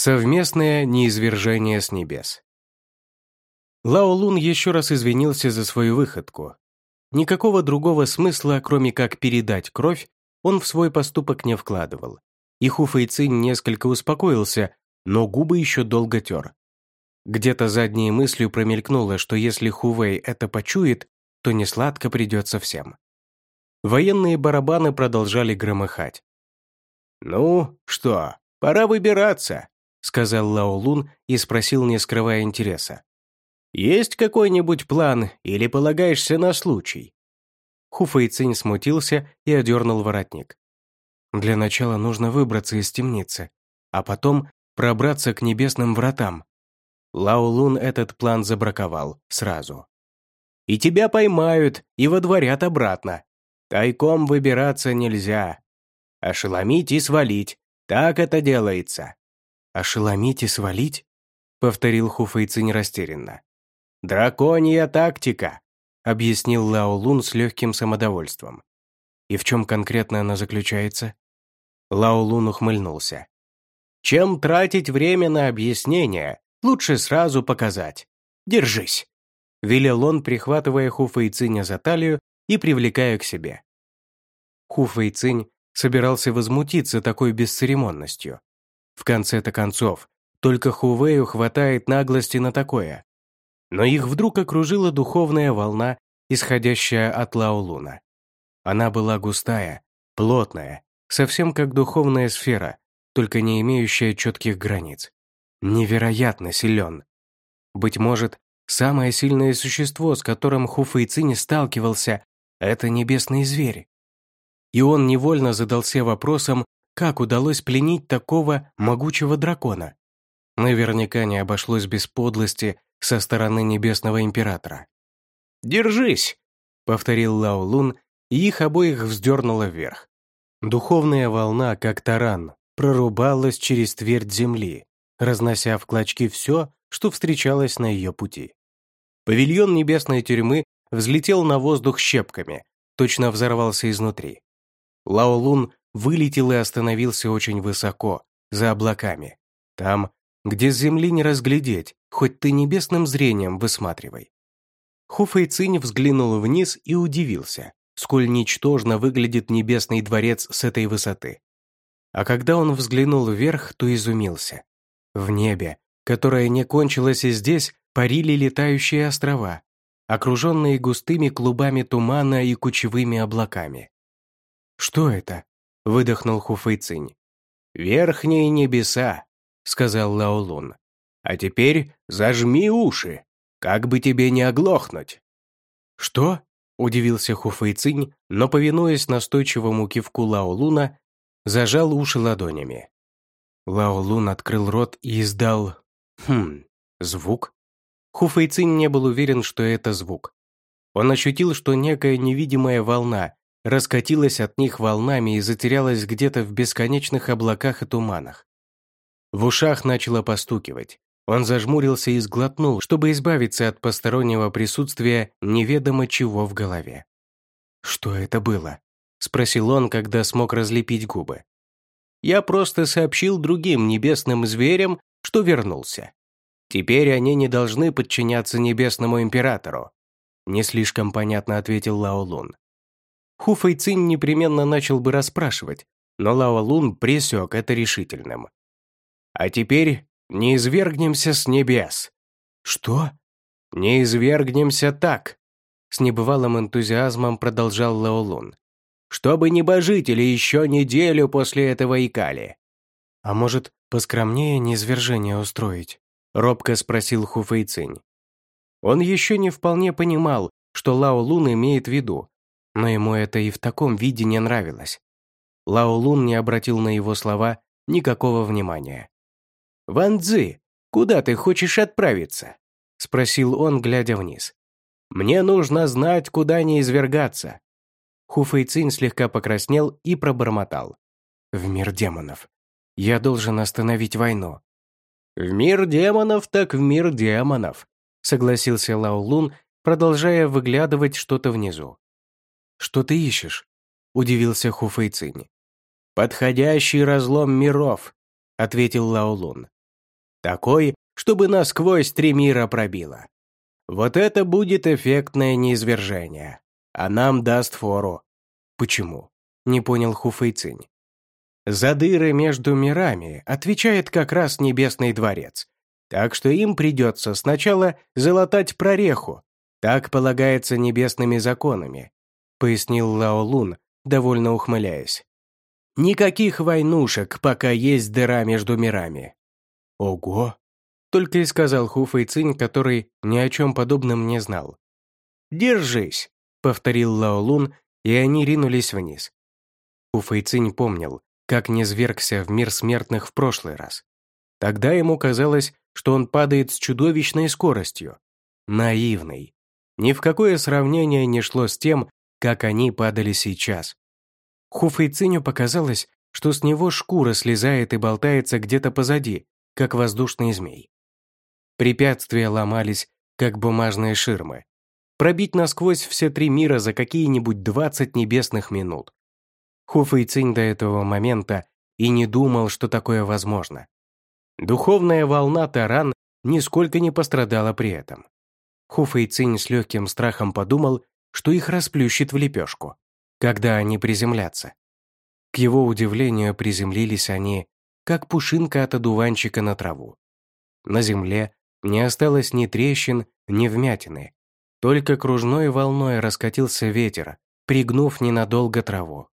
Совместное неизвержение с небес. Лао Лун еще раз извинился за свою выходку. Никакого другого смысла, кроме как передать кровь, он в свой поступок не вкладывал. И Ху Фэйцинь несколько успокоился, но губы еще долго тер. Где-то задней мыслью промелькнуло, что если Хувей это почует, то несладко придется всем. Военные барабаны продолжали громыхать. «Ну, что, пора выбираться», — сказал Лао Лун и спросил, не скрывая интереса. «Есть какой-нибудь план или полагаешься на случай?» Ху Фэйцинь смутился и одернул воротник. «Для начала нужно выбраться из темницы, а потом пробраться к небесным вратам». Лао Лун этот план забраковал сразу. «И тебя поймают и водворят обратно. Тайком выбираться нельзя. Ошеломить и свалить. Так это делается. «Ошеломить и свалить?» — повторил Хуфейцин растерянно. «Драконья тактика», — объяснил Лао Лун с легким самодовольством. «И в чем конкретно она заключается?» Лао Лун ухмыльнулся. «Чем тратить время на объяснение, лучше сразу показать. Держись», — велел он, прихватывая Хуфейциня за талию и привлекая к себе. Хуфейцинь собирался возмутиться такой бесцеремонностью, в конце-то концов, только Хувею хватает наглости на такое. Но их вдруг окружила духовная волна, исходящая от Лаолуна. Она была густая, плотная, совсем как духовная сфера, только не имеющая четких границ. Невероятно силен. Быть может, самое сильное существо, с которым Хуфэйци не сталкивался, это небесный зверь. И он невольно задался вопросом, как удалось пленить такого могучего дракона? Наверняка не обошлось без подлости со стороны Небесного Императора. «Держись!» — повторил Лао Лун, и их обоих вздернуло вверх. Духовная волна, как таран, прорубалась через твердь земли, разнося в клочки все, что встречалось на ее пути. Павильон небесной тюрьмы взлетел на воздух щепками, точно взорвался изнутри. Лао Лун вылетел и остановился очень высоко, за облаками. Там, где с земли не разглядеть, хоть ты небесным зрением высматривай. Хуфэй взглянул вниз и удивился, сколь ничтожно выглядит небесный дворец с этой высоты. А когда он взглянул вверх, то изумился. В небе, которое не кончилось и здесь, парили летающие острова, окруженные густыми клубами тумана и кучевыми облаками. Что это? Выдохнул Хуфэйцинь. «Верхние небеса», — сказал Лаолун. «А теперь зажми уши, как бы тебе не оглохнуть». «Что?» — удивился Хуфэйцинь, но, повинуясь настойчивому кивку Лаолуна, зажал уши ладонями. Лаолун открыл рот и издал... Хм, звук? Хуфэйцинь не был уверен, что это звук. Он ощутил, что некая невидимая волна раскатилась от них волнами и затерялась где-то в бесконечных облаках и туманах. В ушах начало постукивать. Он зажмурился и сглотнул, чтобы избавиться от постороннего присутствия неведомо чего в голове. «Что это было?» — спросил он, когда смог разлепить губы. «Я просто сообщил другим небесным зверям, что вернулся. Теперь они не должны подчиняться небесному императору», — не слишком понятно ответил Лао Лун. Ху Фэйцин непременно начал бы расспрашивать, но Лао Лун пресек это решительным. «А теперь не извергнемся с небес». «Что?» «Не извергнемся так», — с небывалым энтузиазмом продолжал Лао Лун. «Чтобы небожители еще неделю после этого икали». «А может, поскромнее низвержение устроить?» — робко спросил Ху Фэйцинь. Он еще не вполне понимал, что Лао Лун имеет в виду, но ему это и в таком виде не нравилось. Лао Лун не обратил на его слова никакого внимания. «Ван Цзы, куда ты хочешь отправиться?» — спросил он, глядя вниз. «Мне нужно знать, куда не извергаться». Ху Фэйцин слегка покраснел и пробормотал. «В мир демонов. Я должен остановить войну». «В мир демонов, так в мир демонов», — согласился Лао Лун, продолжая выглядывать что-то внизу. «Что ты ищешь?» – удивился Хуфэйцинь. «Подходящий разлом миров», – ответил Лаолун. Такой, чтобы насквозь три мира пробило. Вот это будет эффектное неизвержение. А нам даст фору. Почему? Не понял Хуфэйцинь. За дыры между мирами отвечает как раз Небесный дворец. Так что им придется сначала залатать прореху. Так полагается небесными законами, пояснил Лао Лун, довольно ухмыляясь. Никаких войнушек, пока есть дыра между мирами. Ого! Только и сказал Ху Фэйцинь, который ни о чем подобном не знал. «Держись!» — повторил Лао Лун, и они ринулись вниз. Ху Фэйцинь помнил, как не звергся в мир смертных в прошлый раз. Тогда ему казалось, что он падает с чудовищной скоростью. Наивный. Ни в какое сравнение не шло с тем, как они падали сейчас. Хуфэйциню показалось, что с него шкура слезает и болтается где-то позади, как воздушный змей. Препятствия ломались, как бумажные ширмы. Пробить насквозь все три мира за какие-нибудь 20 небесных минут. Хуфэйцинь до этого момента и не думал, что такое возможно. Духовная волна Таран нисколько не пострадала при этом. Хуфэйцинь с легким страхом подумал, что их расплющит в лепешку, когда они приземлятся. К его удивлению, приземлились они, как пушинка от одуванчика на траву. На земле не осталось ни трещин, ни вмятины. Только кружной волной раскатился ветер, пригнув ненадолго траву.